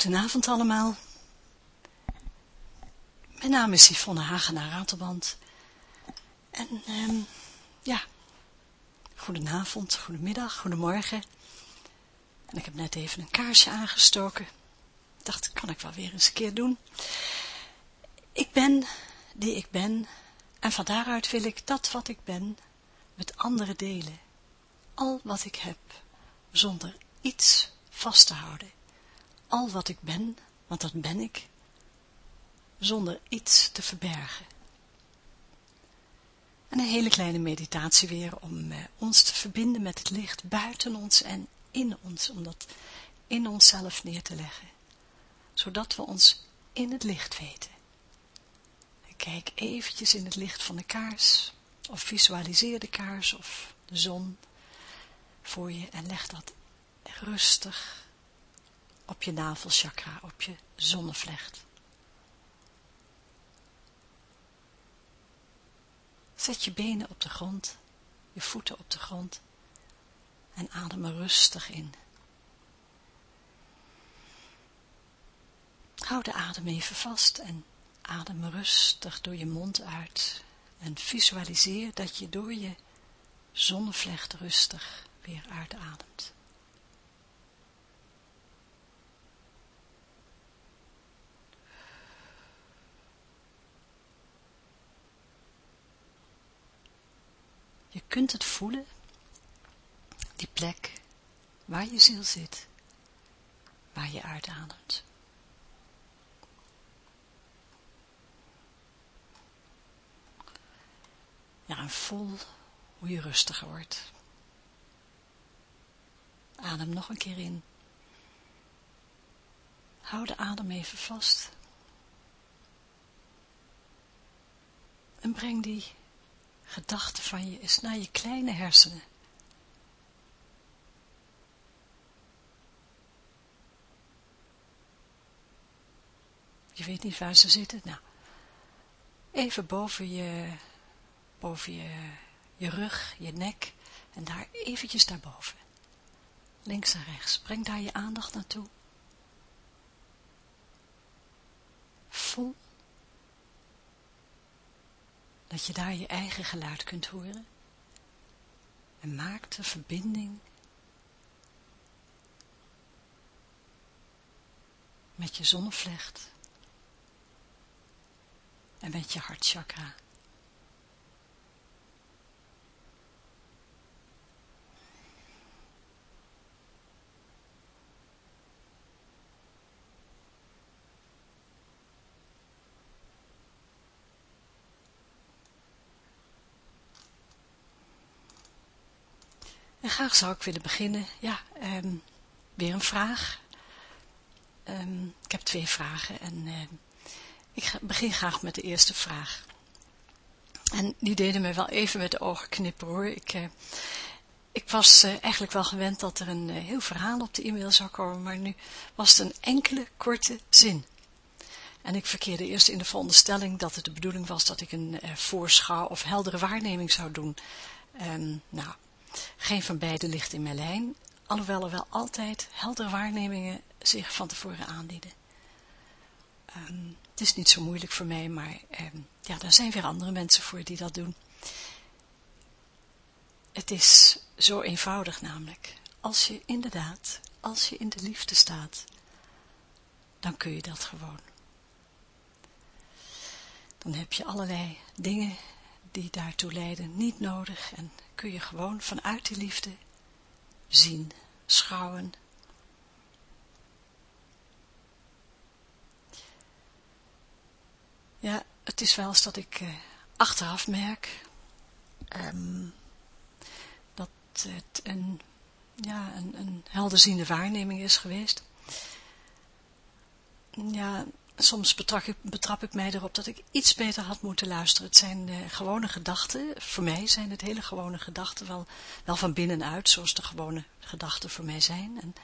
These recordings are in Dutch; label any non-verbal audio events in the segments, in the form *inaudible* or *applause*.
Goedenavond allemaal. Mijn naam is Yvonne Hagenaar Ratelband. En um, ja, goedenavond, goedemiddag, goedemorgen. En ik heb net even een kaarsje aangestoken. Dacht, kan ik wel weer eens een keer doen. Ik ben die ik ben en van daaruit wil ik dat wat ik ben met anderen delen. Al wat ik heb, zonder iets vast te houden al wat ik ben, want dat ben ik, zonder iets te verbergen. En een hele kleine meditatie weer om eh, ons te verbinden met het licht buiten ons en in ons, om dat in onszelf neer te leggen, zodat we ons in het licht weten. kijk eventjes in het licht van de kaars, of visualiseer de kaars of de zon voor je en leg dat rustig op je navelchakra, op je zonnevlecht. Zet je benen op de grond, je voeten op de grond en adem er rustig in. Hou de adem even vast en adem rustig door je mond uit en visualiseer dat je door je zonnevlecht rustig weer uitademt. Je kunt het voelen, die plek waar je ziel zit, waar je uitademt. Ja, en voel hoe je rustiger wordt. Adem nog een keer in. Hou de adem even vast. En breng die gedachte van je is naar je kleine hersenen. Je weet niet waar ze zitten. Nou, even boven je, boven je, je rug, je nek en daar eventjes daarboven. Links en rechts. Breng daar je aandacht naartoe. Voel dat je daar je eigen geluid kunt horen. En maak de verbinding met je zonnevlecht en met je hartchakra. En graag zou ik willen beginnen, ja, ehm, weer een vraag. Um, ik heb twee vragen en uh, ik begin graag met de eerste vraag. En die deden me wel even met de ogen knippen hoor. Ik, uh, ik was uh, eigenlijk wel gewend dat er een heel verhaal op de e-mail zou komen, maar nu was het een enkele korte zin. En ik verkeerde eerst in de veronderstelling dat het de bedoeling was dat ik een voorschouw of heldere waarneming zou doen. Um, nou, geen van beide ligt in mijn lijn, alhoewel er wel altijd heldere waarnemingen zich van tevoren aandienen. Um, het is niet zo moeilijk voor mij, maar um, ja, daar zijn weer andere mensen voor die dat doen. Het is zo eenvoudig namelijk. Als je inderdaad, als je in de liefde staat, dan kun je dat gewoon. Dan heb je allerlei dingen die daartoe leiden niet nodig en kun je gewoon vanuit die liefde zien, schouwen. Ja, het is wel eens dat ik uh, achteraf merk um, dat het een, ja, een, een helderziende waarneming is geweest. Ja, soms betrap ik, betrap ik mij erop dat ik iets beter had moeten luisteren. Het zijn uh, gewone gedachten. Voor mij zijn het hele gewone gedachten. Wel, wel van binnenuit, zoals de gewone gedachten voor mij zijn. En,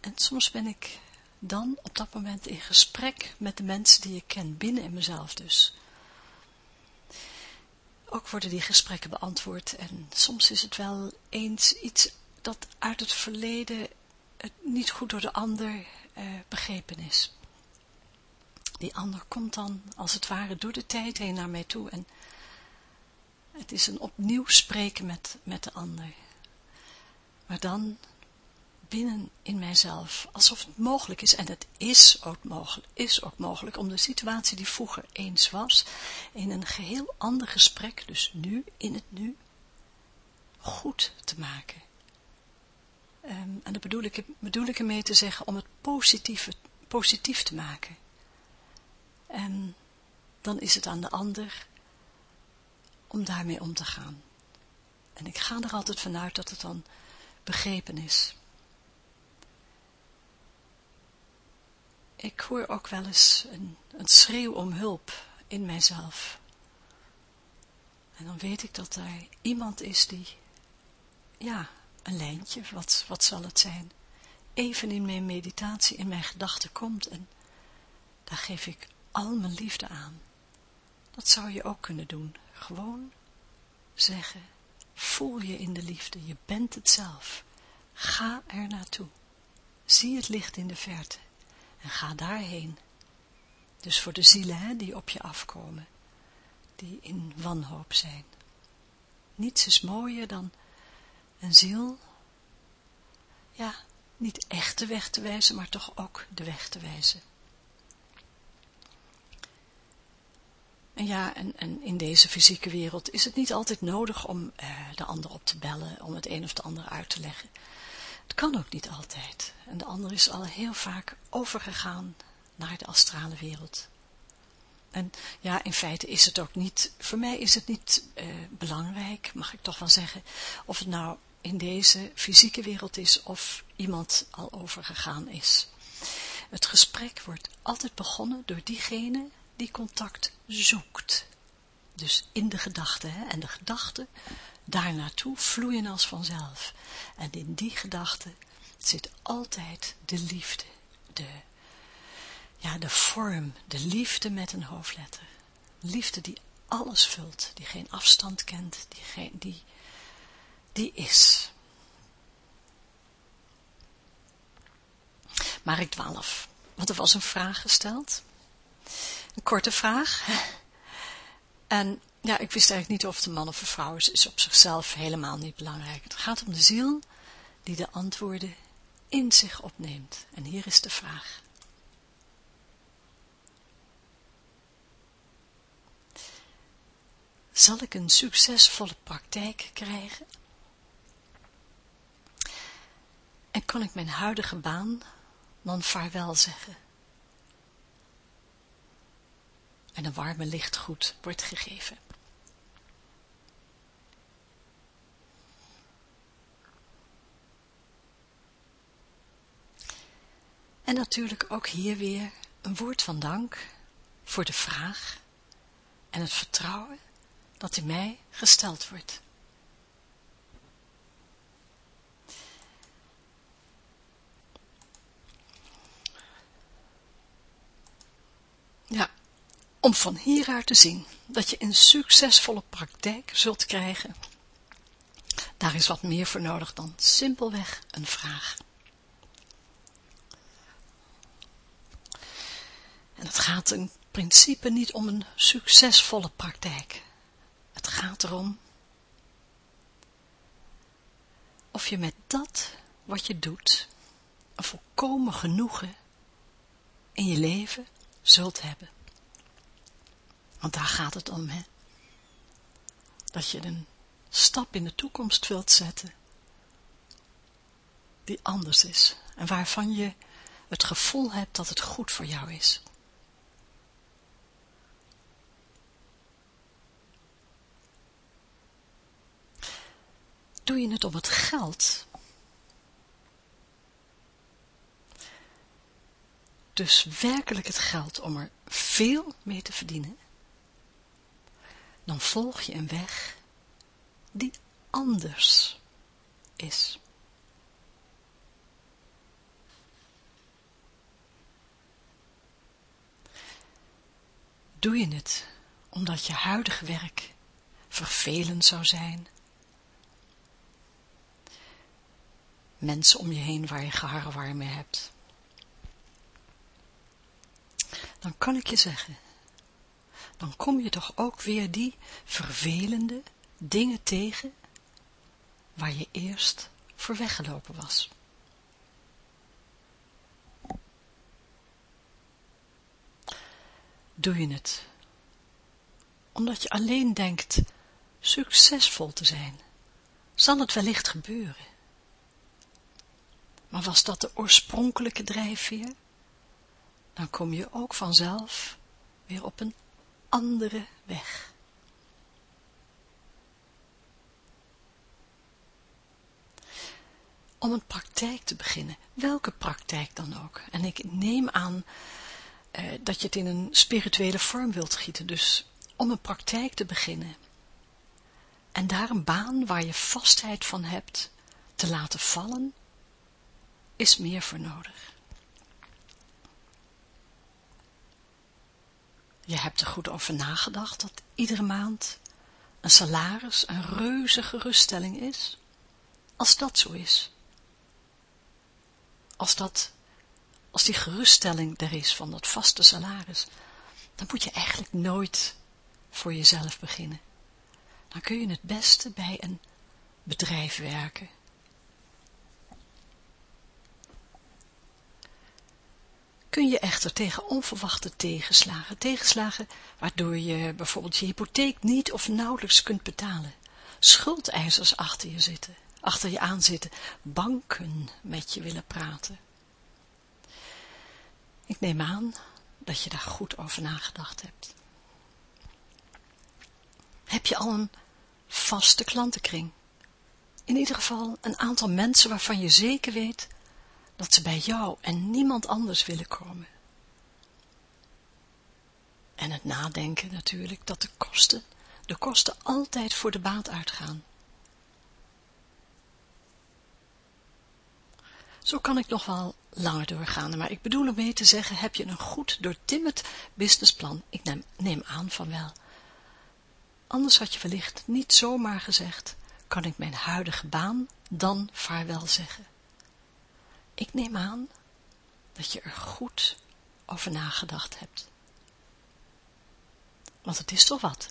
en soms ben ik dan op dat moment in gesprek met de mensen die ik ken. Binnen in mezelf dus. Ook worden die gesprekken beantwoord. En soms is het wel eens iets dat uit het verleden niet goed door de ander uh, begrepen is. Die ander komt dan, als het ware, door de tijd heen naar mij toe en het is een opnieuw spreken met, met de ander. Maar dan binnen in mijzelf, alsof het mogelijk is, en het is ook mogelijk, is ook mogelijk, om de situatie die vroeger eens was, in een geheel ander gesprek, dus nu, in het nu, goed te maken. Um, en daar bedoel ik, bedoel ik ermee te zeggen om het positieve, positief te maken. En dan is het aan de ander om daarmee om te gaan. En ik ga er altijd vanuit dat het dan begrepen is. Ik hoor ook wel eens een, een schreeuw om hulp in mijzelf. En dan weet ik dat er iemand is die, ja, een lijntje, wat, wat zal het zijn, even in mijn meditatie, in mijn gedachten komt en daar geef ik al mijn liefde aan. Dat zou je ook kunnen doen. Gewoon zeggen, voel je in de liefde, je bent het zelf. Ga er naartoe. Zie het licht in de verte en ga daarheen. Dus voor de zielen hè, die op je afkomen, die in wanhoop zijn. Niets is mooier dan een ziel, ja, niet echt de weg te wijzen, maar toch ook de weg te wijzen. En ja, en, in deze fysieke wereld is het niet altijd nodig om eh, de ander op te bellen, om het een of het ander uit te leggen. Het kan ook niet altijd. En de ander is al heel vaak overgegaan naar de astrale wereld. En ja, in feite is het ook niet, voor mij is het niet eh, belangrijk, mag ik toch wel zeggen, of het nou in deze fysieke wereld is of iemand al overgegaan is. Het gesprek wordt altijd begonnen door diegene die contact zoekt. Dus in de gedachte, en de gedachten daar naartoe vloeien als vanzelf. En in die gedachte zit altijd de liefde, de, ja, de vorm, de liefde met een hoofdletter. Liefde die alles vult, die geen afstand kent, die, geen, die, die is. Maar ik dwaal af, want er was een vraag gesteld. Een korte vraag. En ja, ik wist eigenlijk niet of het een man of een vrouw is, is op zichzelf helemaal niet belangrijk. Het gaat om de ziel die de antwoorden in zich opneemt. En hier is de vraag. Zal ik een succesvolle praktijk krijgen? En kan ik mijn huidige baan dan vaarwel zeggen? En een warme lichtgoed wordt gegeven. En natuurlijk ook hier weer een woord van dank voor de vraag en het vertrouwen dat in mij gesteld wordt. Ja, om van hieruit te zien dat je een succesvolle praktijk zult krijgen, daar is wat meer voor nodig dan simpelweg een vraag. En het gaat in principe niet om een succesvolle praktijk. Het gaat erom of je met dat wat je doet een volkomen genoegen in je leven zult hebben. Want daar gaat het om, hè. Dat je een stap in de toekomst wilt zetten die anders is en waarvan je het gevoel hebt dat het goed voor jou is. Doe je het om het geld? Dus werkelijk het geld om er veel mee te verdienen? Dan volg je een weg die anders is. Doe je het omdat je huidige werk vervelend zou zijn mensen om je heen waar je geharrewar mee hebt. dan kan ik je zeggen, dan kom je toch ook weer die vervelende dingen tegen waar je eerst voor weggelopen was. Doe je het omdat je alleen denkt succesvol te zijn, zal het wellicht gebeuren. Maar was dat de oorspronkelijke drijfveer? Dan kom je ook vanzelf weer op een andere weg. Om een praktijk te beginnen, welke praktijk dan ook. En ik neem aan eh, dat je het in een spirituele vorm wilt gieten, dus om een praktijk te beginnen. En daar een baan waar je vastheid van hebt te laten vallen, is meer voor nodig. Je hebt er goed over nagedacht dat iedere maand een salaris een reuze geruststelling is. Als dat zo is. Als dat, als die geruststelling er is van dat vaste salaris, dan moet je eigenlijk nooit voor jezelf beginnen. Dan kun je het beste bij een bedrijf werken. Kun je echter tegen onverwachte tegenslagen, tegenslagen waardoor je bijvoorbeeld je hypotheek niet of nauwelijks kunt betalen, schuldeisers achter je zitten, achter je aan zitten, banken met je willen praten. Ik neem aan dat je daar goed over nagedacht hebt. Heb je al een vaste klantenkring? In ieder geval een aantal mensen waarvan je zeker weet dat ze bij jou en niemand anders willen komen. En het nadenken natuurlijk dat de kosten, de kosten altijd voor de baat uitgaan. Zo kan ik nog wel langer doorgaan, maar ik bedoel ermee te zeggen, heb je een goed doortimmerd businessplan? Ik neem, neem aan van wel. Anders had je wellicht niet zomaar gezegd, kan ik mijn huidige baan dan vaarwel zeggen. Ik neem aan dat je er goed over nagedacht hebt. Want het is toch wat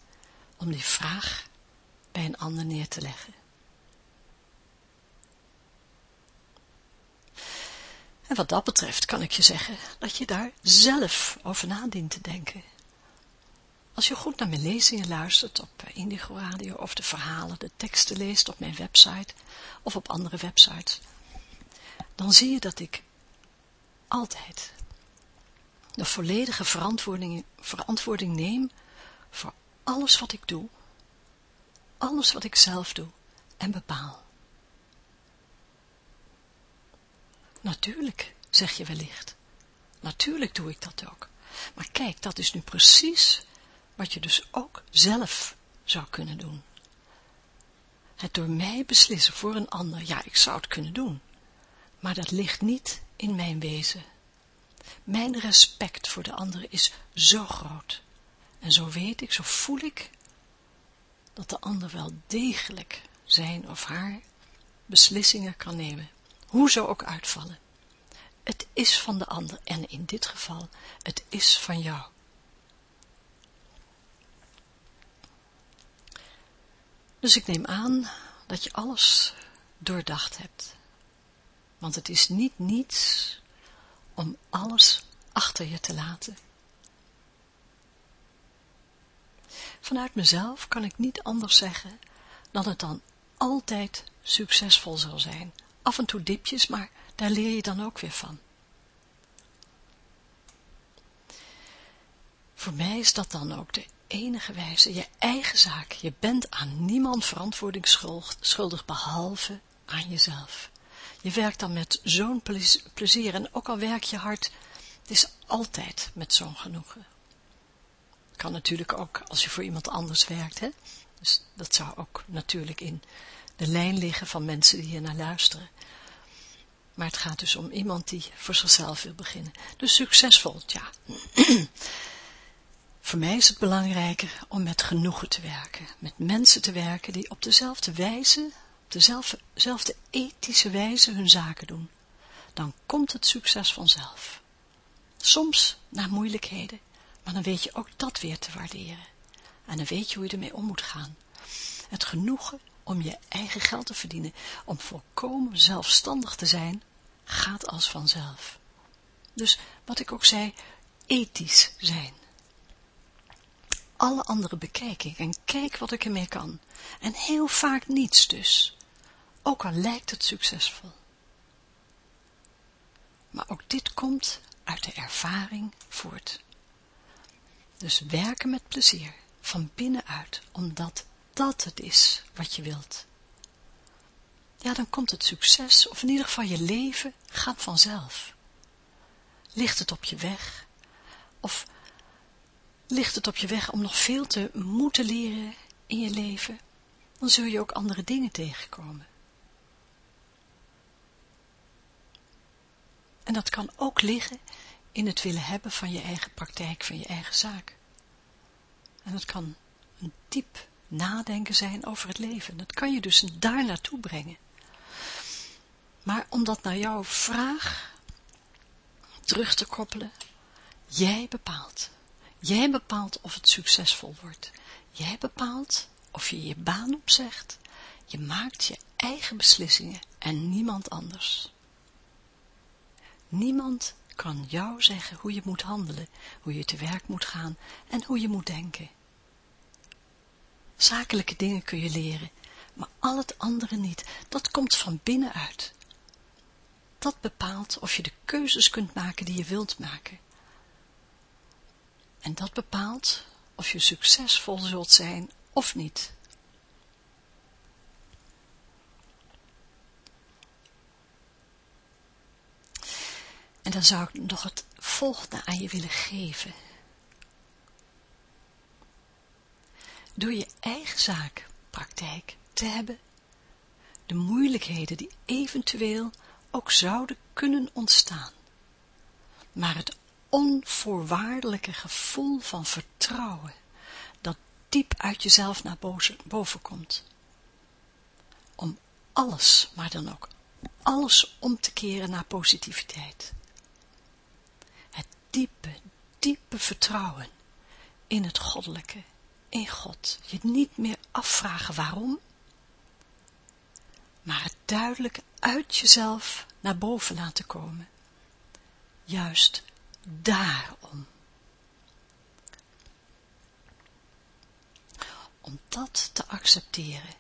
om die vraag bij een ander neer te leggen. En wat dat betreft kan ik je zeggen dat je daar zelf over nadient te denken. Als je goed naar mijn lezingen luistert op Indigo Radio of de verhalen, de teksten leest op mijn website of op andere websites, dan zie je dat ik altijd de volledige verantwoording, neem voor alles wat ik doe, alles wat ik zelf doe en bepaal. Natuurlijk, zeg je wellicht. Natuurlijk doe ik dat ook. Maar kijk, dat is nu precies wat je dus ook zelf zou kunnen doen. Het door mij beslissen voor een ander, ja, ik zou het kunnen doen, maar dat ligt niet in mijn wezen. Mijn respect voor de ander is zo groot. En zo weet ik, zo voel ik, dat de ander wel degelijk zijn of haar beslissingen kan nemen, hoe ze ook uitvallen. Het is van de ander en in dit geval, het is van jou. Dus ik neem aan dat je alles doordacht hebt. Want het is niet niets om alles achter je te laten. Vanuit mezelf kan ik niet anders zeggen dan het dan altijd succesvol zal zijn. Af en toe dipjes, maar daar leer je dan ook weer van. Voor mij is dat dan ook de enige wijze, je eigen zaak. Je bent aan niemand verantwoording schuldig, behalve aan jezelf. Je werkt dan met zo'n plezier en ook al werk je hard, het is altijd met zo'n genoegen. Kan natuurlijk ook als je voor iemand anders werkt, hè. Dus dat zou ook natuurlijk in de lijn liggen van mensen die hier naar luisteren. Maar het gaat dus om iemand die voor zichzelf wil beginnen. Dus succesvol, ja. *clears throat* Voor mij is het belangrijker om met genoegen te werken, met mensen te werken die op dezelfde wijze, op dezelfde ethische wijze hun zaken doen. Dan komt het succes vanzelf. Soms naar moeilijkheden, maar dan weet je ook dat weer te waarderen. En dan weet je hoe je ermee om moet gaan. Het genoegen om je eigen geld te verdienen, om volkomen zelfstandig te zijn, gaat als vanzelf. Dus wat ik ook zei, ethisch zijn. Alle anderen bekijk ik en kijk wat ik ermee kan. En heel vaak niets dus. Ook al lijkt het succesvol. Maar ook dit komt uit de ervaring voort. Dus werken met plezier, van binnenuit, omdat dat het is wat je wilt. Ja, dan komt het succes, of in ieder geval je leven, gaat vanzelf. Ligt het op je weg, of ligt het op je weg om nog veel te moeten leren in je leven, dan zul je ook andere dingen tegenkomen. En dat kan ook liggen in het willen hebben van je eigen praktijk, van je eigen zaak. En dat kan een diep nadenken zijn over het leven. Dat kan je dus daar naartoe brengen. Maar om dat naar jouw vraag terug te koppelen, jij bepaalt. Jij bepaalt of het succesvol wordt. Jij bepaalt of je je baan opzegt. Je maakt je eigen beslissingen en niemand anders. Niemand kan jou zeggen hoe je moet handelen, hoe je te werk moet gaan en hoe je moet denken. Zakelijke dingen kun je leren, maar al het andere niet. Dat komt van binnenuit. Dat bepaalt of je de keuzes kunt maken die je wilt maken. En dat bepaalt of je succesvol zult zijn of niet. En dan zou ik nog het volgende aan je willen geven. Door je eigen zaak praktijk te hebben, de moeilijkheden die eventueel ook zouden kunnen ontstaan, maar het onvoorwaardelijke gevoel van vertrouwen, dat diep uit jezelf naar boven komt, om alles, maar dan ook alles om te keren naar positiviteit diepe, diepe vertrouwen in het goddelijke, in God. Je niet meer afvragen waarom, maar het duidelijk uit jezelf naar boven laten komen. Juist daarom. Om dat te accepteren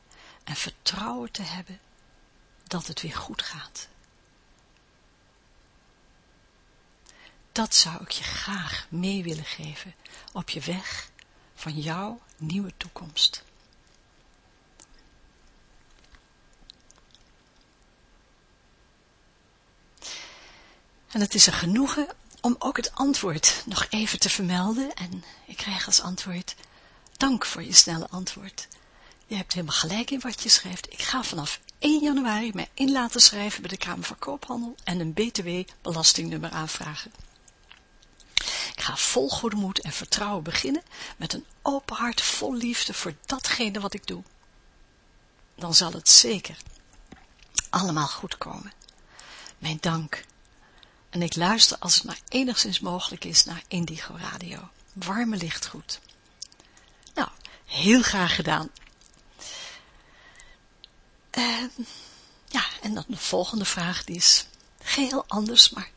en vertrouwen te hebben dat het weer goed gaat. Dat zou ik je graag mee willen geven op je weg van jouw nieuwe toekomst. En het is een genoegen om ook het antwoord nog even te vermelden. En ik krijg als antwoord, dank voor je snelle antwoord. Je hebt helemaal gelijk in wat je schrijft. Ik ga vanaf 1 januari mij in laten schrijven bij de Kamer van Koophandel en een btw-belastingnummer aanvragen. Ga vol goede moed en vertrouwen beginnen met een open hart vol liefde voor datgene wat ik doe. Dan zal het zeker allemaal goed komen. Mijn dank. En ik luister als het maar enigszins mogelijk is naar Indigo Radio. Warme licht goed. Nou, heel graag gedaan. Uh, ja, en dan de volgende vraag, die is geheel anders, maar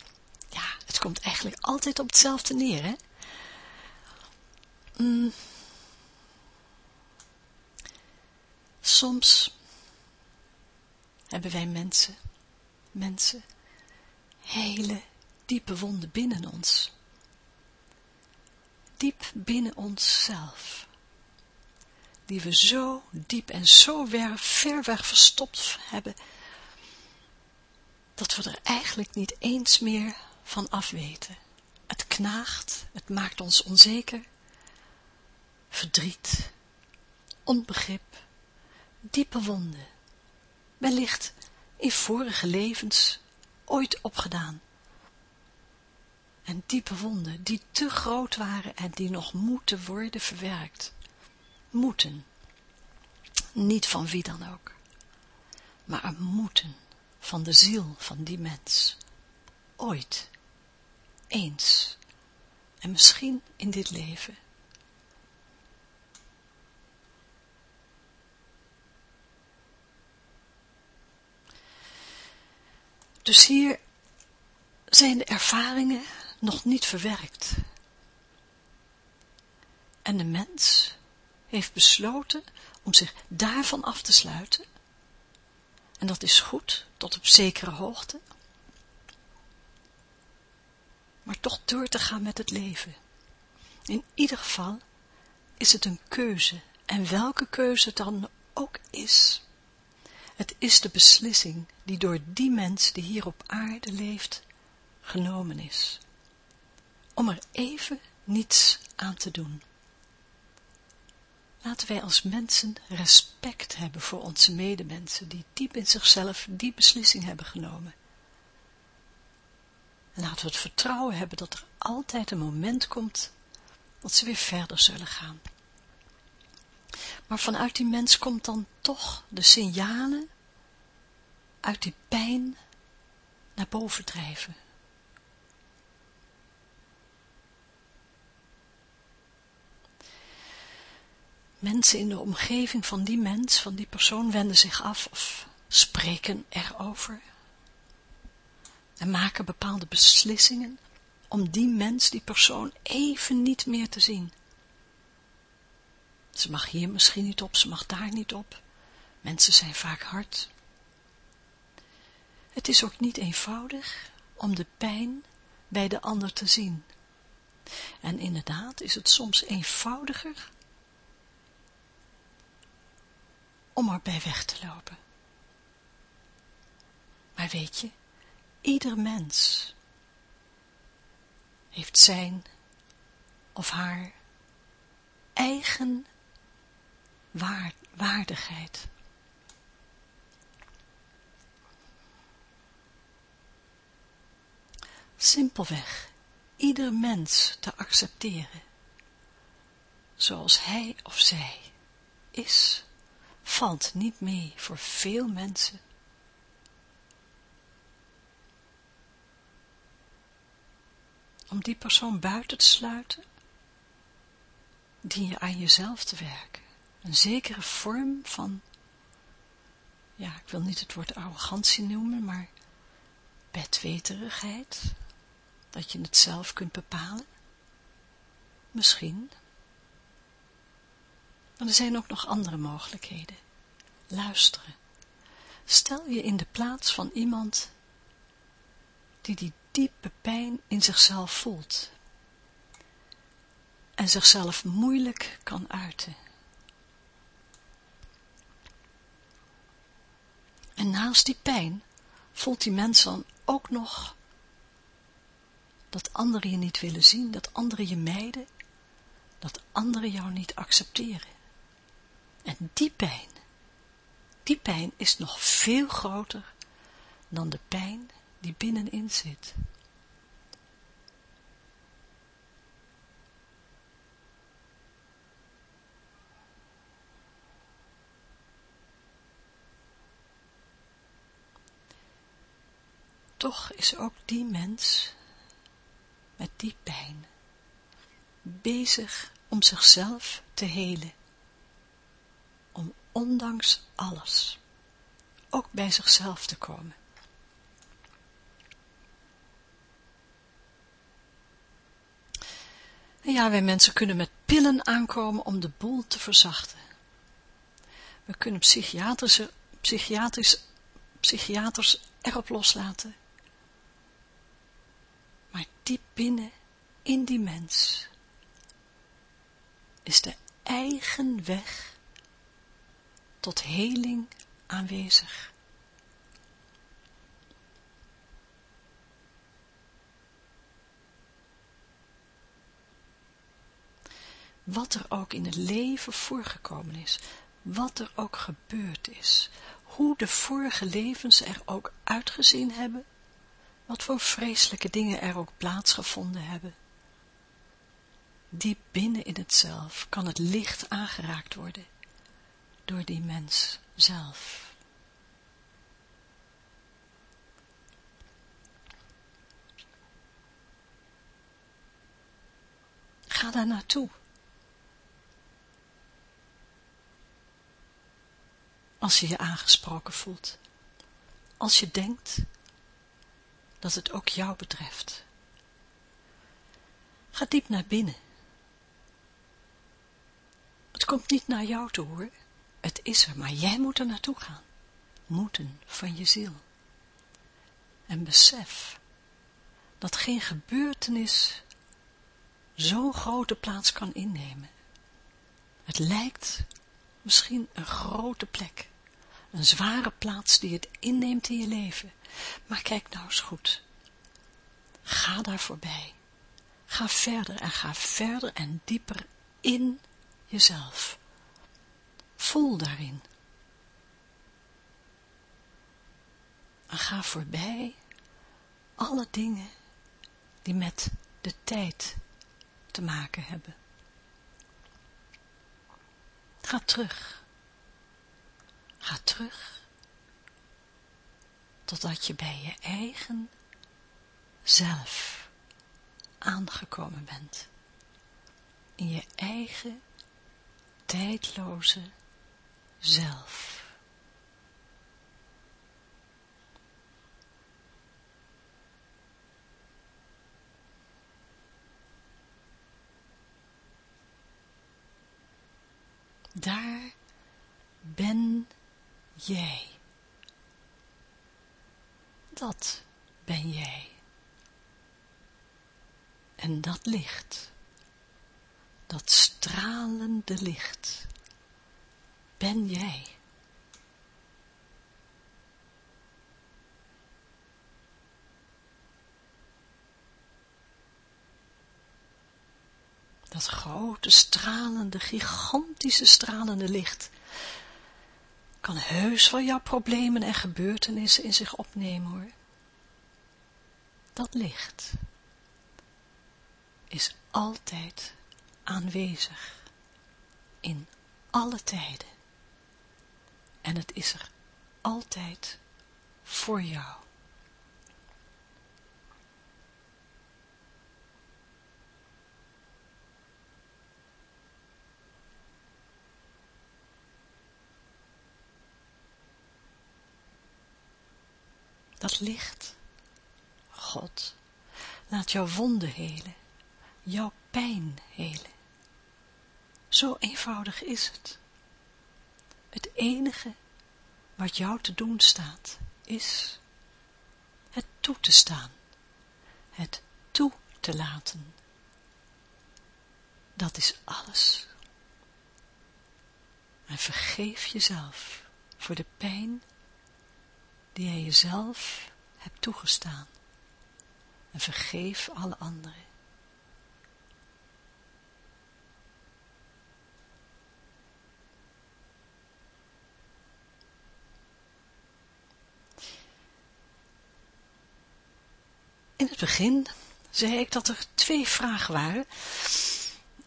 het komt eigenlijk altijd op hetzelfde neer, hè. Mm. Soms hebben wij mensen, mensen, hele diepe wonden binnen ons. Diep binnen onszelf. Die we zo diep en zo ver weg verstopt hebben, dat we er eigenlijk niet eens meer van afweten. Het knaagt, het maakt ons onzeker, verdriet, onbegrip, diepe wonden, wellicht in vorige levens ooit opgedaan. En diepe wonden die te groot waren en die nog moeten worden verwerkt. Moeten. Niet van wie dan ook. Maar een moeten van de ziel van die mens. Ooit eens En misschien in dit leven. Dus hier zijn de ervaringen nog niet verwerkt. En de mens heeft besloten om zich daarvan af te sluiten. En dat is goed, tot op zekere hoogte. Maar toch door te gaan met het leven. In ieder geval is het een keuze. En welke keuze dan ook is. Het is de beslissing die door die mens die hier op aarde leeft, genomen is. Om er even niets aan te doen. Laten wij als mensen respect hebben voor onze medemensen, die diep in zichzelf die beslissing hebben genomen. En laten we het vertrouwen hebben dat er altijd een moment komt dat ze weer verder zullen gaan. Maar vanuit die mens komt dan toch de signalen uit die pijn naar boven drijven. Mensen in de omgeving van die mens, van die persoon, wenden zich af of spreken erover en maken bepaalde beslissingen om die mens, die persoon, even niet meer te zien. Ze mag hier misschien niet op, ze mag daar niet op. Mensen zijn vaak hard. Het is ook niet eenvoudig om de pijn bij de ander te zien. En inderdaad is het soms eenvoudiger om erbij weg te lopen. Maar weet je, ieder mens heeft zijn of haar eigen waardigheid. Simpelweg ieder mens te accepteren, zoals hij of zij is valt niet mee voor veel mensen. Om die persoon buiten te sluiten, dien je aan jezelf te werken. Een zekere vorm van, ja, ik wil niet het woord arrogantie noemen, maar bedweterigheid, dat je het zelf kunt bepalen. Misschien, maar er zijn ook nog andere mogelijkheden. Luisteren. Stel je in de plaats van iemand die die diepe pijn in zichzelf voelt en zichzelf moeilijk kan uiten. En naast die pijn voelt die mens dan ook nog dat anderen je niet willen zien, dat anderen je mijden, dat anderen jou niet accepteren. En die pijn, die pijn is nog veel groter dan de pijn die binnenin zit. Toch is ook die mens met die pijn bezig om zichzelf te helen ondanks alles, ook bij zichzelf te komen. En ja, wij mensen kunnen met pillen aankomen om de boel te verzachten. We kunnen psychiatrische, psychiatrisch, psychiaters erop loslaten. Maar diep binnen, in die mens, is de eigen weg tot heling aanwezig. Wat er ook in het leven voorgekomen is, wat er ook gebeurd is, hoe de vorige levens er ook uitgezien hebben, wat voor vreselijke dingen er ook plaatsgevonden hebben. Diep binnen in het zelf kan het licht aangeraakt worden door die mens zelf. Ga daar naartoe. Als je je aangesproken voelt. Als je denkt dat het ook jou betreft. Ga diep naar binnen. Het komt niet naar jou toe hoor. Het is er, maar jij moet er naartoe gaan. Moeten van je ziel. En besef dat geen gebeurtenis zo'n grote plaats kan innemen. Het lijkt misschien een grote plek, een zware plaats die het inneemt in je leven. Maar kijk nou eens goed. Ga daar voorbij. Ga verder en ga verder en dieper in jezelf. Voel daarin. En ga voorbij alle dingen die met de tijd te maken hebben. Ga terug. Ga terug. Totdat je bij je eigen zelf aangekomen bent. In je eigen tijdloze zelf. Daar ben jij. Dat ben jij. En dat licht, dat stralende licht, ben jij. Dat grote, stralende, gigantische stralende licht kan heus wel jouw problemen en gebeurtenissen in zich opnemen hoor. Dat licht is altijd aanwezig in alle tijden en het is er altijd voor jou. Dat licht, God, laat jouw wonden helen, jouw pijn helen. Zo eenvoudig is het. Het enige wat jou te doen staat, is het toe te staan, het toe te laten. Dat is alles. En vergeef jezelf voor de pijn die jij jezelf hebt toegestaan. En vergeef alle anderen. In het begin zei ik dat er twee vragen waren.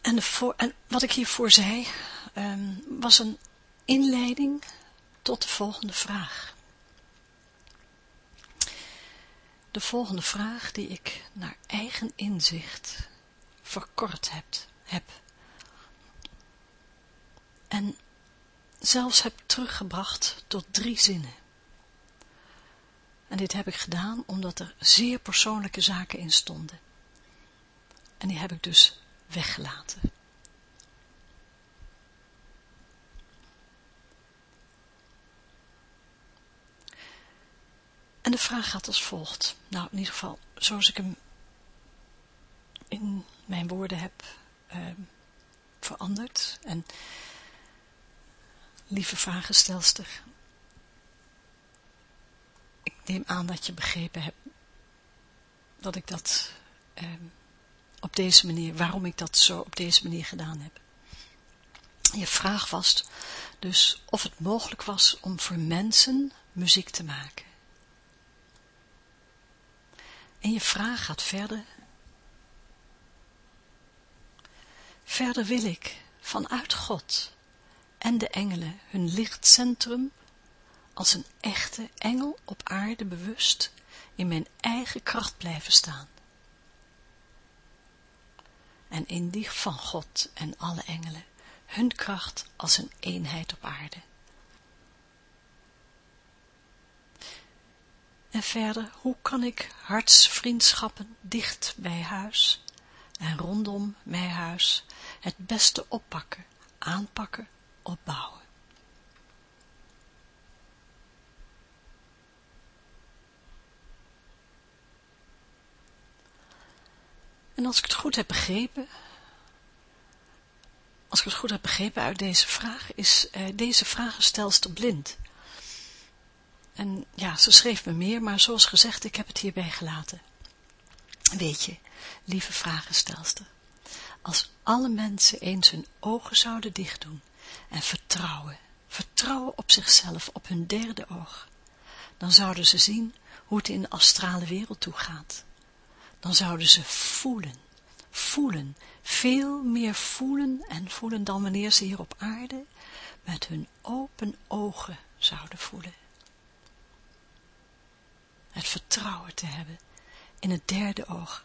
En, en wat ik hiervoor zei, um, was een inleiding tot de volgende vraag. De volgende vraag die ik naar eigen inzicht verkort heb, heb. En zelfs heb teruggebracht tot drie zinnen. En dit heb ik gedaan omdat er zeer persoonlijke zaken in stonden. En die heb ik dus weggelaten. En de vraag gaat als volgt. Nou, in ieder geval, zoals ik hem in mijn woorden heb uh, veranderd. En lieve vragenstelster, ik neem aan dat je begrepen hebt dat ik dat uh, op deze manier, waarom ik dat zo op deze manier gedaan heb. Je vraag was dus of het mogelijk was om voor mensen muziek te maken. En je vraag gaat verder. Verder wil ik vanuit God en de engelen hun lichtcentrum als een echte engel op aarde bewust in mijn eigen kracht blijven staan. en in die van God en alle engelen, hun kracht als een eenheid op aarde. En verder, hoe kan ik hartsvriendschappen dicht bij huis en rondom mijn huis het beste oppakken, aanpakken, opbouwen? En als ik het goed heb begrepen, als ik het goed heb begrepen uit deze vraag, is uh, deze vragenstelster blind. En ja, ze schreef me meer, maar zoals gezegd, ik heb het hierbij gelaten. Weet je, lieve vragenstelster, als alle mensen eens hun ogen zouden dichtdoen en vertrouwen, vertrouwen op zichzelf, op hun derde oog, dan zouden ze zien hoe het in de astrale wereld toegaat. Dan zouden ze voelen, voelen, veel meer voelen en voelen dan wanneer ze hier op aarde met hun open ogen zouden voelen het vertrouwen te hebben in het derde oog.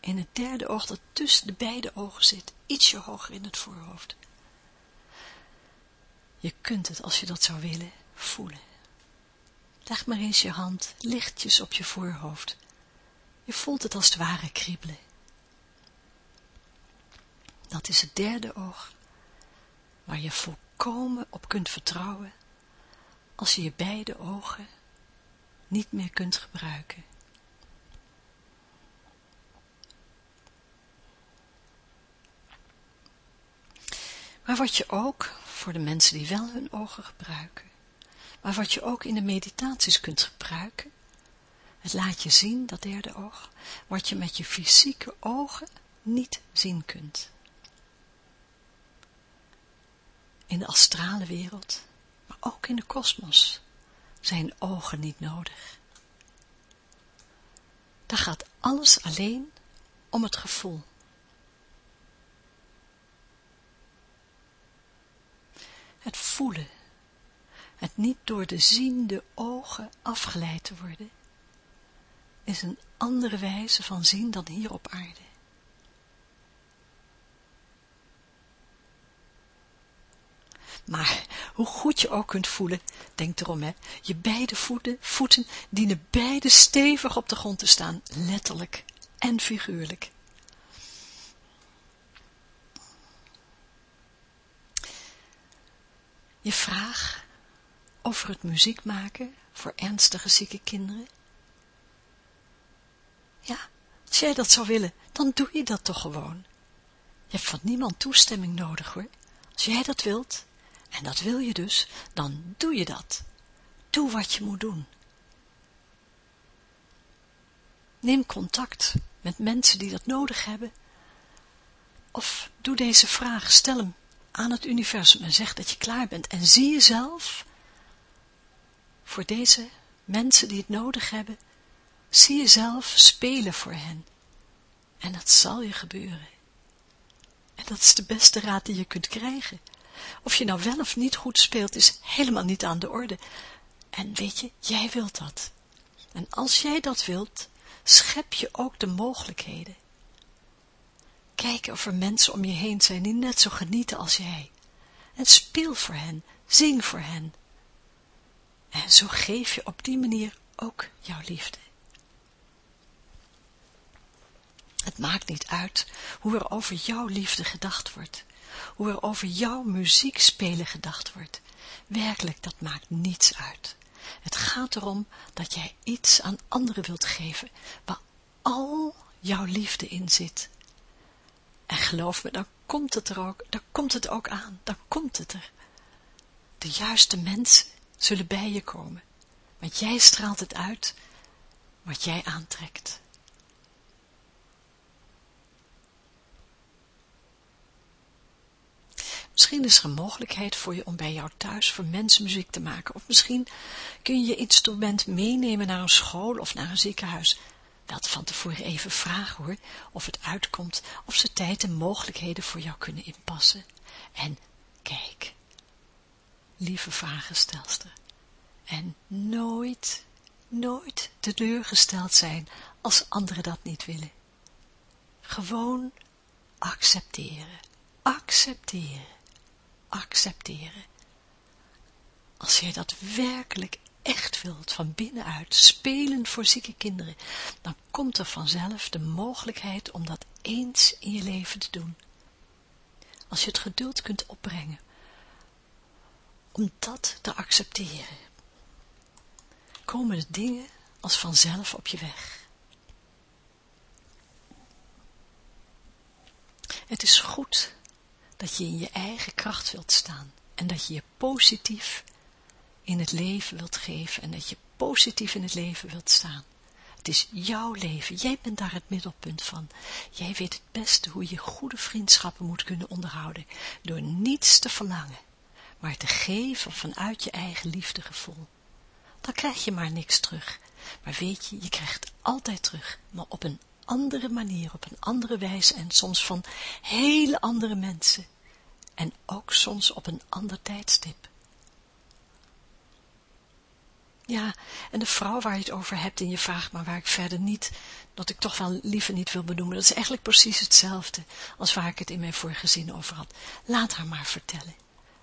In het derde oog dat tussen de beide ogen zit, ietsje hoger in het voorhoofd. Je kunt het, als je dat zou willen, voelen. Leg maar eens je hand lichtjes op je voorhoofd. Je voelt het als het ware kriebelen. Dat is het derde oog, waar je volkomen op kunt vertrouwen, als je je beide ogen niet meer kunt gebruiken. Maar wat je ook, voor de mensen die wel hun ogen gebruiken, maar wat je ook in de meditaties kunt gebruiken, het laat je zien, dat derde oog, wat je met je fysieke ogen niet zien kunt. In de astrale wereld, maar ook in de kosmos, zijn ogen niet nodig. Daar gaat alles alleen om het gevoel. Het voelen, het niet door de ziende ogen afgeleid te worden, is een andere wijze van zien dan hier op aarde. Maar hoe goed je ook kunt voelen, denk erom hè, je beide voeten, voeten dienen beide stevig op de grond te staan, letterlijk en figuurlijk. Je vraag over het muziek maken voor ernstige zieke kinderen. Ja, als jij dat zou willen, dan doe je dat toch gewoon. Je hebt van niemand toestemming nodig hoor. Als jij dat wilt, en dat wil je dus, dan doe je dat. Doe wat je moet doen. Neem contact met mensen die dat nodig hebben. Of doe deze vraag, stel hem aan het universum en zeg dat je klaar bent. En zie jezelf voor deze mensen die het nodig hebben, zie jezelf spelen voor hen. En dat zal je gebeuren. En dat is de beste raad die je kunt krijgen. Of je nou wel of niet goed speelt, is helemaal niet aan de orde. En weet je, jij wilt dat. En als jij dat wilt, schep je ook de mogelijkheden. Kijk of er mensen om je heen zijn die net zo genieten als jij. En speel voor hen, zing voor hen. En zo geef je op die manier ook jouw liefde. Het maakt niet uit hoe er over jouw liefde gedacht wordt hoe er over jouw muziek spelen gedacht wordt. Werkelijk, dat maakt niets uit. Het gaat erom dat jij iets aan anderen wilt geven, waar al jouw liefde in zit. En geloof me, dan komt het er ook, dan komt het ook aan, dan komt het er. De juiste mensen zullen bij je komen, want jij straalt het uit wat jij aantrekt. Misschien is er een mogelijkheid voor je om bij jou thuis voor mensen muziek te maken. Of misschien kun je je instrument meenemen naar een school of naar een ziekenhuis. Wel van tevoren even vragen hoor, of het uitkomt, of ze tijd en mogelijkheden voor jou kunnen inpassen. En kijk, lieve vragenstelster, en nooit, nooit teleurgesteld zijn als anderen dat niet willen. Gewoon accepteren, accepteren, accepteren. Als jij dat werkelijk echt wilt, van binnenuit, spelen voor zieke kinderen, dan komt er vanzelf de mogelijkheid om dat eens in je leven te doen. Als je het geduld kunt opbrengen, om dat te accepteren, komen de dingen als vanzelf op je weg. Het is goed dat je in je eigen kracht wilt staan en dat je je positief in het leven wilt geven en dat je positief in het leven wilt staan. Het is jouw leven, jij bent daar het middelpunt van. Jij weet het beste hoe je goede vriendschappen moet kunnen onderhouden, door niets te verlangen, maar te geven vanuit je eigen liefdegevoel. Dan krijg je maar niks terug, maar weet je, je krijgt altijd terug, maar op een andere manier, op een andere wijze en soms van hele andere mensen. En ook soms op een ander tijdstip. Ja, en de vrouw waar je het over hebt en je vraagt maar waar ik verder niet, dat ik toch wel liever niet wil benoemen, dat is eigenlijk precies hetzelfde als waar ik het in mijn vorige zin over had. Laat haar maar vertellen.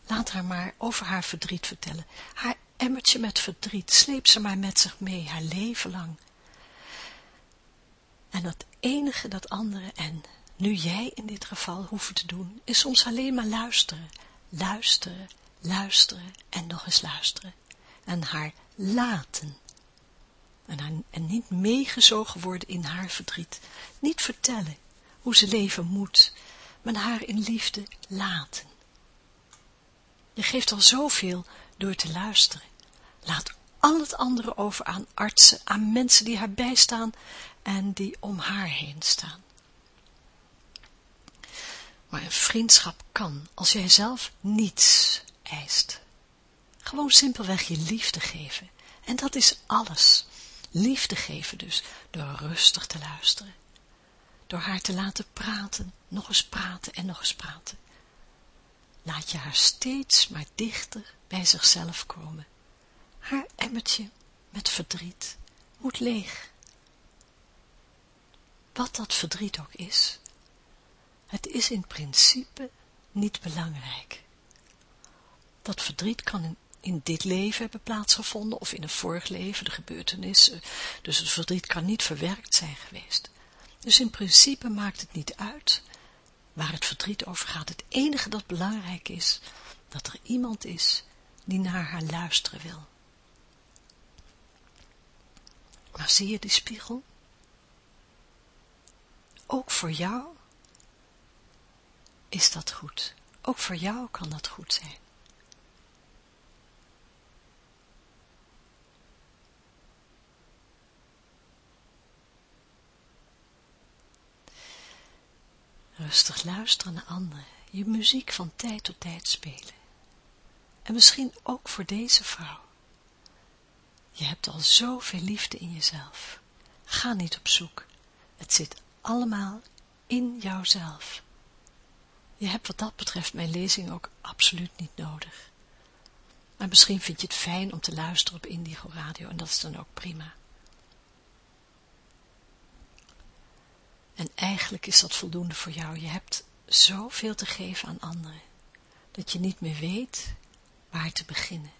Laat haar maar over haar verdriet vertellen. Haar emmertje met verdriet, sleep ze maar met zich mee, haar leven lang. En dat enige, dat andere, en nu jij in dit geval hoeven te doen, is soms alleen maar luisteren, luisteren, luisteren en nog eens luisteren. En haar laten. En, en niet meegezogen worden in haar verdriet. Niet vertellen hoe ze leven moet, maar haar in liefde laten. Je geeft al zoveel door te luisteren. Laat al het andere over aan artsen, aan mensen die haar bijstaan en die om haar heen staan. Maar een vriendschap kan, als jij zelf niets eist. Gewoon simpelweg je liefde geven. En dat is alles. Liefde geven dus, door rustig te luisteren. Door haar te laten praten, nog eens praten en nog eens praten. Laat je haar steeds maar dichter bij zichzelf komen. Haar emmertje met verdriet moet leeg. Wat dat verdriet ook is, het is in principe niet belangrijk. Dat verdriet kan in, dit leven hebben plaatsgevonden of in een vorig leven, de gebeurtenissen, dus het verdriet kan niet verwerkt zijn geweest. Dus in principe maakt het niet uit waar het verdriet over gaat. Het enige dat belangrijk is, dat er iemand is die naar haar luisteren wil. Maar zie je die spiegel? Ook voor jou is dat goed. Ook voor jou kan dat goed zijn. Rustig luisteren naar anderen, je muziek van tijd tot tijd spelen. En misschien ook voor deze vrouw. Je hebt al zoveel liefde in jezelf. Ga niet op zoek. Het zit allemaal in jouzelf. Je hebt wat dat betreft mijn lezing ook absoluut niet nodig. Maar misschien vind je het fijn om te luisteren op Indigo Radio en dat is dan ook prima. En eigenlijk is dat voldoende voor jou. Je hebt zoveel te geven aan anderen, dat je niet meer weet waar te beginnen.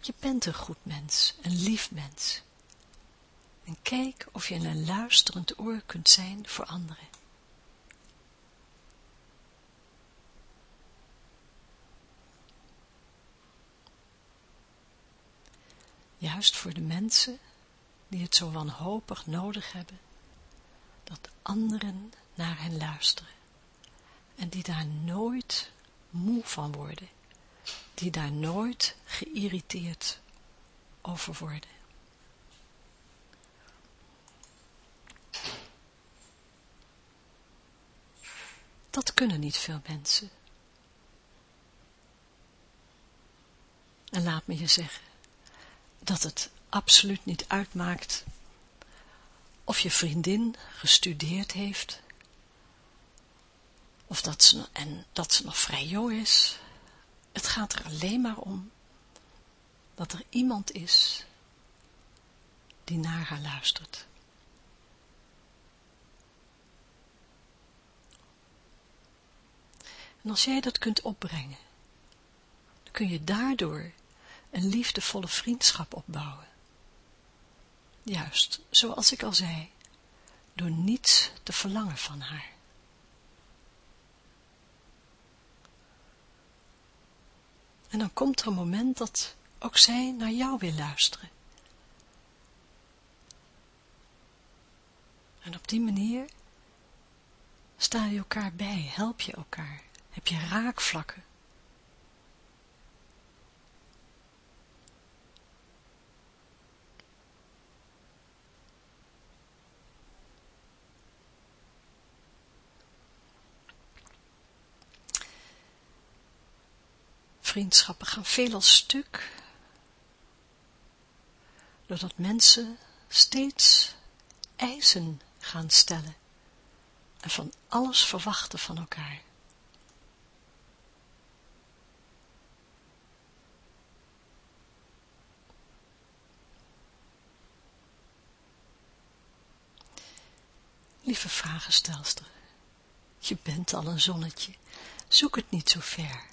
Je bent een goed mens, een lief mens. En kijk of je een luisterend oor kunt zijn voor anderen. Juist voor de mensen die het zo wanhopig nodig hebben, dat anderen naar hen luisteren. En die daar nooit moe van worden. Die daar nooit geïrriteerd over worden. Dat kunnen niet veel mensen. En laat me je zeggen, dat het absoluut niet uitmaakt of je vriendin gestudeerd heeft, of dat ze, en dat ze nog vrij jong is. Het gaat er alleen maar om dat er iemand is die naar haar luistert. En als jij dat kunt opbrengen, dan kun je daardoor een liefdevolle vriendschap opbouwen. Juist, zoals ik al zei, door niets te verlangen van haar. En dan komt er een moment dat ook zij naar jou wil luisteren. En op die manier sta je elkaar bij, help je elkaar, heb je raakvlakken. Vriendschappen gaan veelal stuk, doordat mensen steeds eisen gaan stellen en van alles verwachten van elkaar. Lieve vragenstelster, je bent al een zonnetje, zoek het niet zo ver.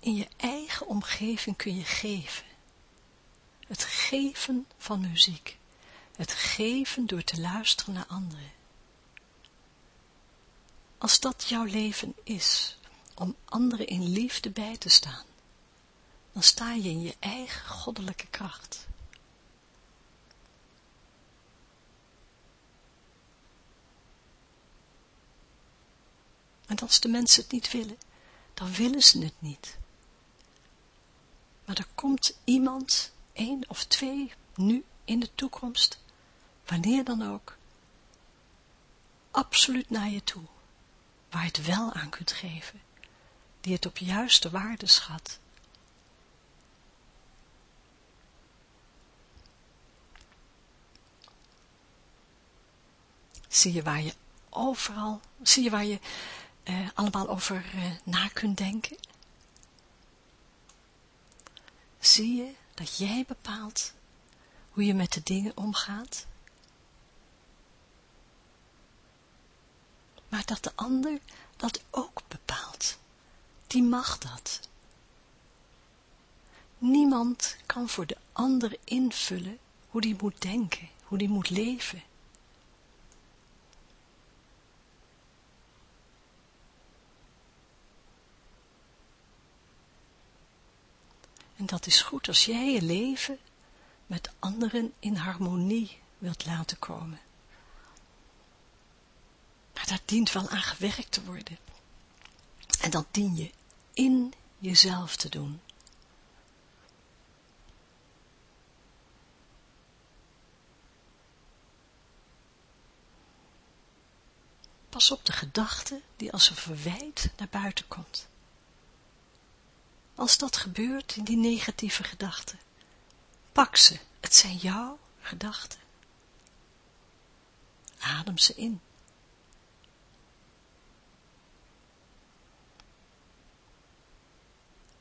In je eigen omgeving kun je geven. Het geven van muziek. Het geven door te luisteren naar anderen. Als dat jouw leven is, om anderen in liefde bij te staan, dan sta je in je eigen goddelijke kracht. En als de mensen het niet willen, dan willen ze het niet. Maar er komt iemand, één of twee, nu in de toekomst, wanneer dan ook, absoluut naar je toe, waar je het wel aan kunt geven, die het op juiste waarde schat. Zie je waar je overal, zie je waar je eh, allemaal over eh, na kunt denken? Zie je dat jij bepaalt hoe je met de dingen omgaat? Maar dat de ander dat ook bepaalt. Die mag dat. Niemand kan voor de ander invullen hoe die moet denken, hoe die moet leven. En dat is goed als jij je leven met anderen in harmonie wilt laten komen. Maar daar dient wel aan gewerkt te worden. En dat dien je in jezelf te doen. Pas op de gedachte die als een verwijt naar buiten komt. Als dat gebeurt in die negatieve gedachten, pak ze, het zijn jouw gedachten. Adem ze in.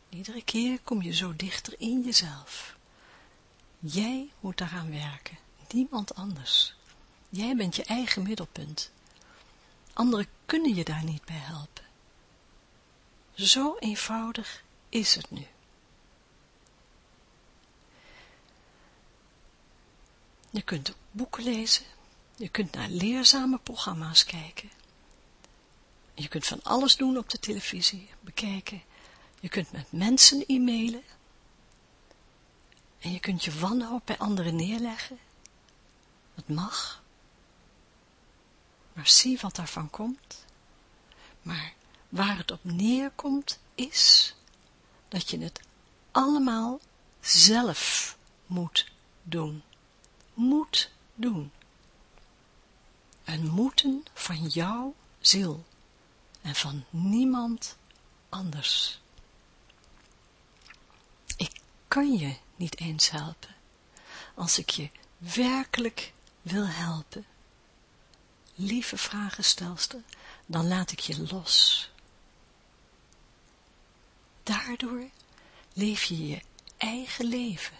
Iedere keer kom je zo dichter in jezelf. Jij moet daaraan werken, niemand anders. Jij bent je eigen middelpunt. Anderen kunnen je daar niet bij helpen. Zo eenvoudig is het nu. Je kunt boeken lezen, je kunt naar leerzame programma's kijken. Je kunt van alles doen op de televisie, bekijken. Je kunt met mensen e-mailen. En je kunt je wanhoop bij anderen neerleggen. Dat mag. Maar zie wat daarvan komt. Maar waar het op neerkomt is dat je het allemaal zelf moet doen. Moet doen. Een moeten van jouw ziel en van niemand anders. Ik kan je niet eens helpen als ik je werkelijk wil helpen. Lieve vragenstelster, dan laat ik je los. Daardoor leef je je eigen leven,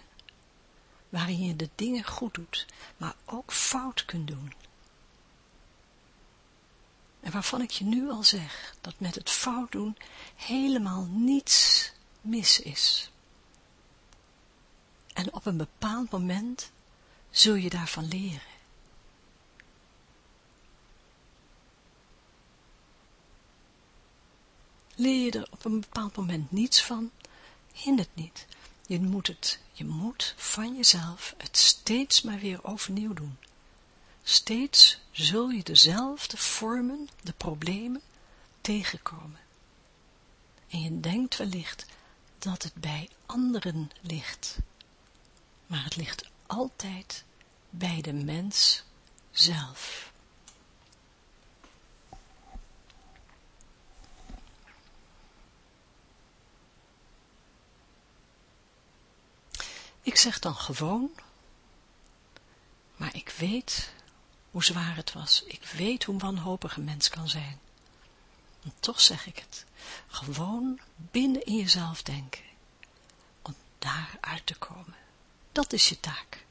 waarin je de dingen goed doet, maar ook fout kunt doen. En waarvan ik je nu al zeg, dat met het fout doen helemaal niets mis is. En op een bepaald moment zul je daarvan leren. Leer je er op een bepaald moment niets van, hindert niet. Je moet het, je moet van jezelf het steeds maar weer overnieuw doen. Steeds zul je dezelfde vormen, de problemen, tegenkomen. En je denkt wellicht dat het bij anderen ligt. Maar het ligt altijd bij de mens zelf. Ik zeg dan gewoon, maar ik weet hoe zwaar het was. Ik weet hoe wanhopig een mens kan zijn. En toch zeg ik het. Gewoon binnen in jezelf denken. Om daaruit te komen. Dat is je taak.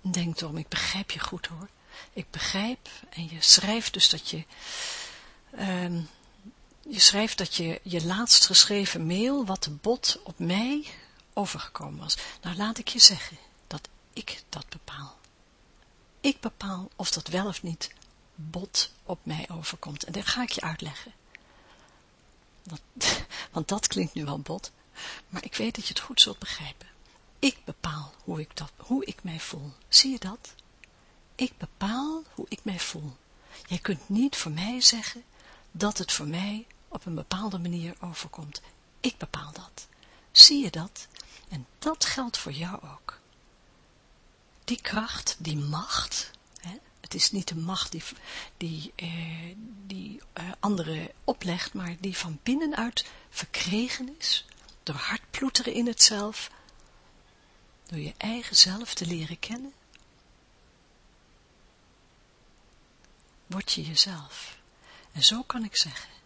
Denk erom, ik begrijp je goed hoor. Ik begrijp en je schrijft dus dat je... Um, je schrijft dat je je laatst geschreven mail, wat bot op mij overgekomen was. Nou, laat ik je zeggen dat ik dat bepaal. Ik bepaal of dat wel of niet bot op mij overkomt. En dat ga ik je uitleggen. *laughs* Want dat klinkt nu wel bot, maar ik weet dat je het goed zult begrijpen. Ik bepaal hoe ik, dat, hoe ik mij voel. Zie je dat? Ik bepaal hoe ik mij voel. Jij kunt niet voor mij zeggen dat het voor mij op een bepaalde manier overkomt. Ik bepaal dat. Zie je dat? En dat geldt voor jou ook. Die kracht, die macht, hè, het is niet de macht die, die, eh, die eh, anderen oplegt, maar die van binnenuit verkregen is, door hard ploeteren in het zelf, door je eigen zelf te leren kennen, word je jezelf. En zo kan ik zeggen,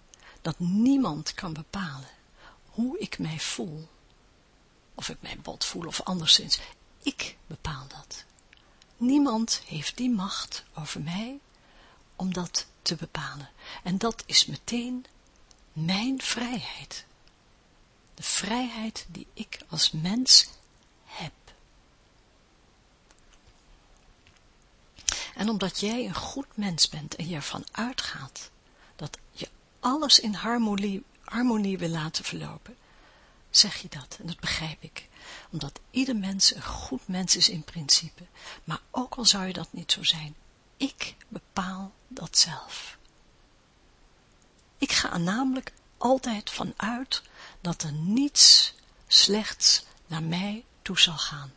dat niemand kan bepalen hoe ik mij voel, of ik mij bot voel of anderszins. Ik bepaal dat. Niemand heeft die macht over mij om dat te bepalen. En dat is meteen mijn vrijheid. De vrijheid die ik als mens heb. En omdat jij een goed mens bent en je ervan uitgaat alles in harmonie, harmonie wil laten verlopen, zeg je dat. En dat begrijp ik. Omdat ieder mens een goed mens is in principe. Maar ook al zou je dat niet zo zijn, ik bepaal dat zelf. Ik ga er namelijk altijd vanuit dat er niets slechts naar mij toe zal gaan.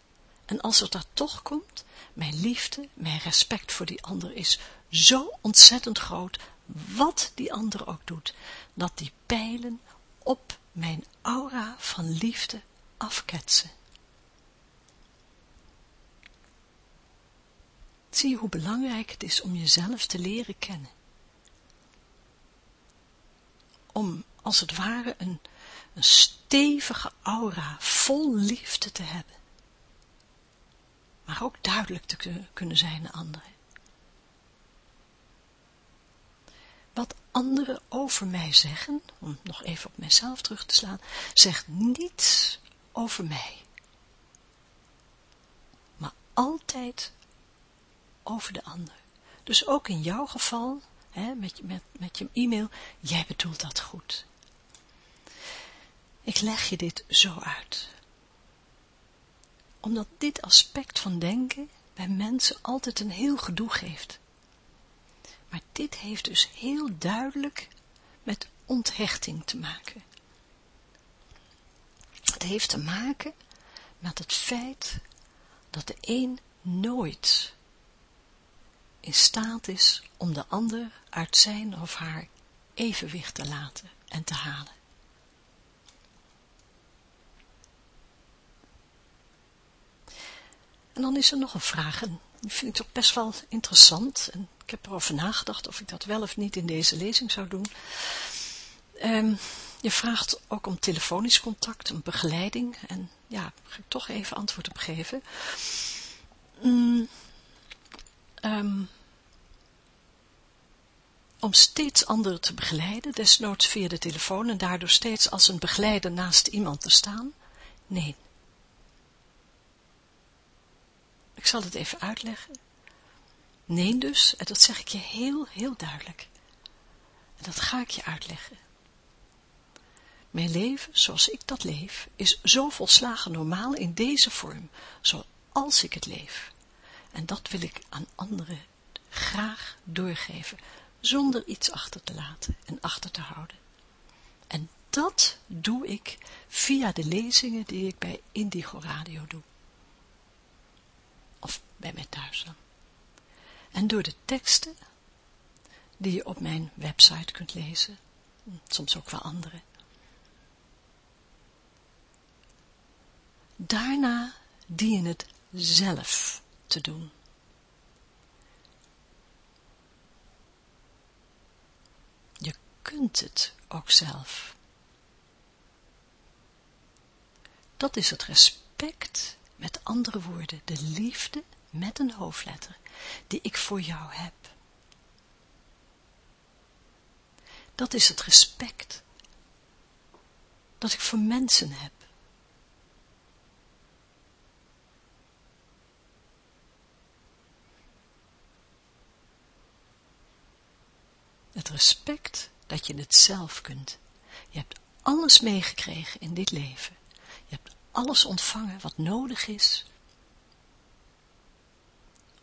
En als het daar toch komt, mijn liefde, mijn respect voor die ander is zo ontzettend groot, wat die ander ook doet, dat die pijlen op mijn aura van liefde afketsen. Zie hoe belangrijk het is om jezelf te leren kennen. Om als het ware een, een stevige aura vol liefde te hebben. Maar ook duidelijk te kunnen zijn aan anderen. Wat anderen over mij zeggen, om nog even op mijzelf terug te slaan, zegt niets over mij. Maar altijd over de ander. Dus ook in jouw geval, hè, met, met, met je e-mail, jij bedoelt dat goed. Ik leg je dit zo uit. Omdat dit aspect van denken bij mensen altijd een heel gedoe geeft. Maar dit heeft dus heel duidelijk met onthechting te maken. Het heeft te maken met het feit dat de een nooit in staat is om de ander uit zijn of haar evenwicht te laten en te halen. En dan is er nog een vraag, en die vind ik toch best wel interessant. En ik heb erover nagedacht of ik dat wel of niet in deze lezing zou doen. Ehm, je vraagt ook om telefonisch contact, om begeleiding. En ja, daar ga ik toch even antwoord op geven. Mm, ehm, om steeds anderen te begeleiden, desnoods via de telefoon en daardoor steeds als een begeleider naast iemand te staan? Nee. Ik zal het even uitleggen. Nee dus, en dat zeg ik je heel, heel duidelijk. En dat ga ik je uitleggen. Mijn leven, zoals ik dat leef, is zo volslagen normaal in deze vorm, zoals ik het leef. En dat wil ik aan anderen graag doorgeven, zonder iets achter te laten en achter te houden. En dat doe ik via de lezingen die ik bij Indigo Radio doe. Of bij mij thuis. En door de teksten die je op mijn website kunt lezen, soms ook wel andere. Daarna dien je het zelf te doen. Je kunt het ook zelf. Dat is het respect, met andere woorden, de liefde met een hoofdletter, die ik voor jou heb. Dat is het respect dat ik voor mensen heb. Het respect dat je het zelf kunt. Je hebt alles meegekregen in dit leven. Je hebt alles ontvangen wat nodig is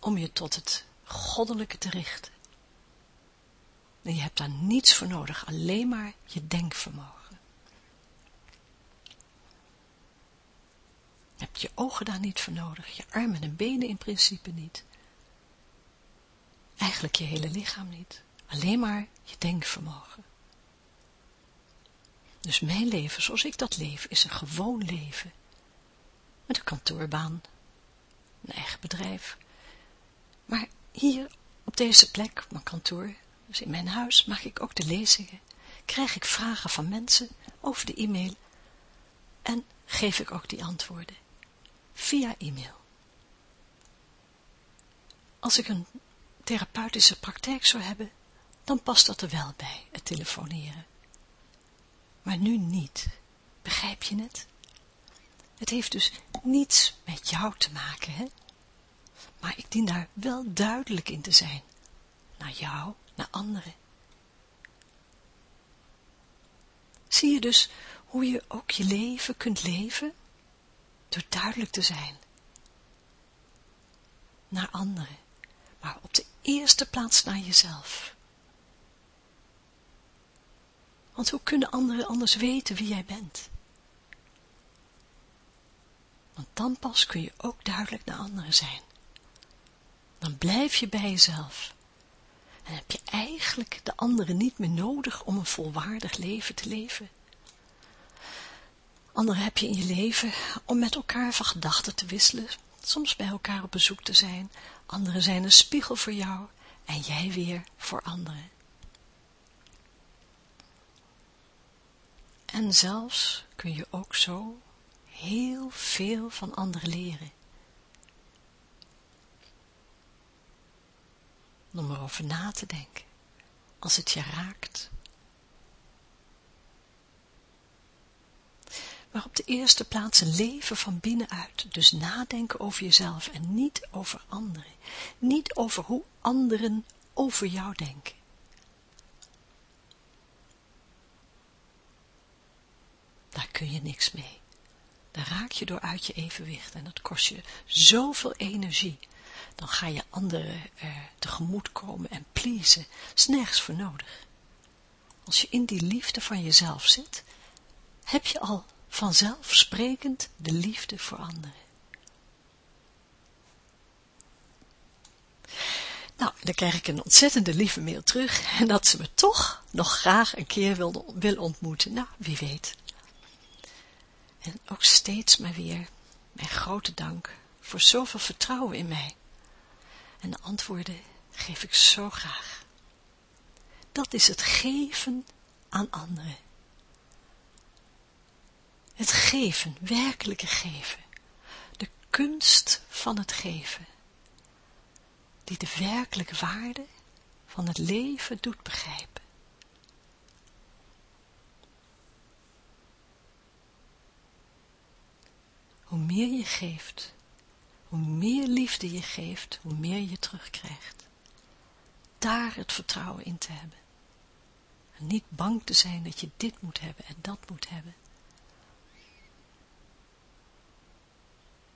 om je tot het goddelijke te richten. En je hebt daar niets voor nodig, alleen maar je denkvermogen. Je hebt je ogen daar niet voor nodig, je armen en benen in principe niet. Eigenlijk je hele lichaam niet, alleen maar je denkvermogen. Dus mijn leven, zoals ik dat leef, is een gewoon leven. Met een kantoorbaan, een eigen bedrijf. Maar hier, op deze plek, mijn kantoor, dus in mijn huis, mag ik ook de lezingen, krijg ik vragen van mensen over de e-mail en geef ik ook die antwoorden via e-mail. Als ik een therapeutische praktijk zou hebben, dan past dat er wel bij, het telefoneren. Maar nu niet. Begrijp je het? Het heeft dus niets met jou te maken, hè? Maar ik dien daar wel duidelijk in te zijn. Naar jou, naar anderen. Zie je dus hoe je ook je leven kunt leven? Door duidelijk te zijn. Naar anderen. Maar op de eerste plaats naar jezelf. Want hoe kunnen anderen anders weten wie jij bent? Want dan pas kun je ook duidelijk naar anderen zijn. Dan blijf je bij jezelf. En heb je eigenlijk de anderen niet meer nodig om een volwaardig leven te leven. Anderen heb je in je leven om met elkaar van gedachten te wisselen, soms bij elkaar op bezoek te zijn. Anderen zijn een spiegel voor jou en jij weer voor anderen. En zelfs kun je ook zo heel veel van anderen leren. Om erover na te denken, als het je raakt. Maar op de eerste plaats leven van binnenuit, dus nadenken over jezelf en niet over anderen. Niet over hoe anderen over jou denken. Daar kun je niks mee. Daar raak je door uit je evenwicht en dat kost je zoveel energie. Dan ga je anderen eh, tegemoet komen en pleasen. is nergens voor nodig. Als je in die liefde van jezelf zit, heb je al vanzelfsprekend de liefde voor anderen. Nou, dan krijg ik een ontzettende lieve mail terug en dat ze me toch nog graag een keer wil, wil ontmoeten. Nou, wie weet. En ook steeds maar weer mijn grote dank voor zoveel vertrouwen in mij. En de antwoorden geef ik zo graag. Dat is het geven aan anderen. Het geven, werkelijke geven. De kunst van het geven. die de werkelijke waarde van het leven doet begrijpen. Hoe meer je geeft, hoe meer liefde je geeft, hoe meer je terugkrijgt. Daar het vertrouwen in te hebben. En niet bang te zijn dat je dit moet hebben en dat moet hebben.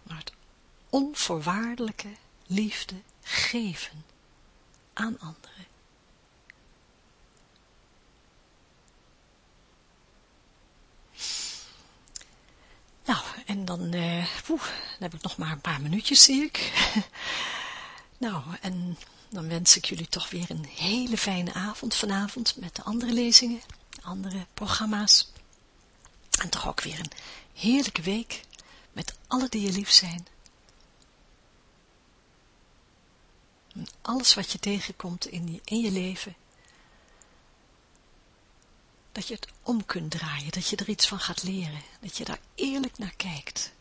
Maar het onvoorwaardelijke liefde geven aan anderen. Nou, en dan, uh, dan heb ik nog maar een paar minuutjes, zie ik. *laughs* nou, en dan wens ik jullie toch weer een hele fijne avond vanavond met de andere lezingen, andere programma's. En toch ook weer een heerlijke week met alle die je lief zijn. En alles wat je tegenkomt in in je leven, dat je het om kunt draaien, dat je er iets van gaat leren, dat je daar eerlijk naar kijkt.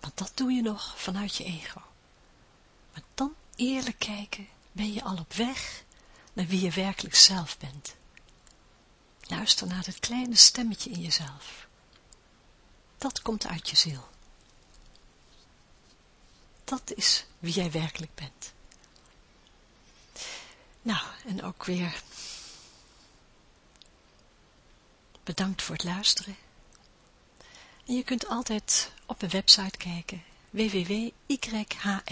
Want dat doe je nog vanuit je ego. Maar dan eerlijk kijken, ben je al op weg naar wie je werkelijk zelf bent. Luister naar het kleine stemmetje in jezelf. Dat komt uit je ziel. Dat is wie jij werkelijk bent. Nou, en ook weer bedankt voor het luisteren. En je kunt altijd op mijn website kijken, www.yhra.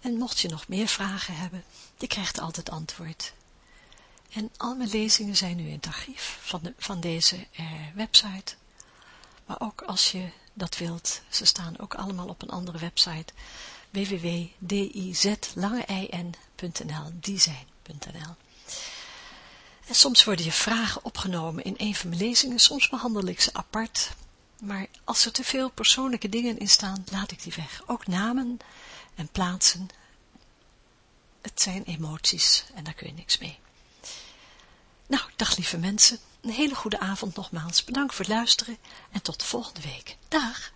En mocht je nog meer vragen hebben, je krijgt altijd antwoord. En al mijn lezingen zijn nu in het archief van, de, van deze eh, website. Maar ook als je dat wilt, ze staan ook allemaal op een andere website, www.dizlangein.nl, design.nl. Soms worden je vragen opgenomen in een van mijn lezingen, soms behandel ik ze apart, maar als er te veel persoonlijke dingen in staan, laat ik die weg. Ook namen en plaatsen, het zijn emoties en daar kun je niks mee. Nou, dag lieve mensen, een hele goede avond nogmaals. Bedankt voor het luisteren en tot de volgende week. Dag!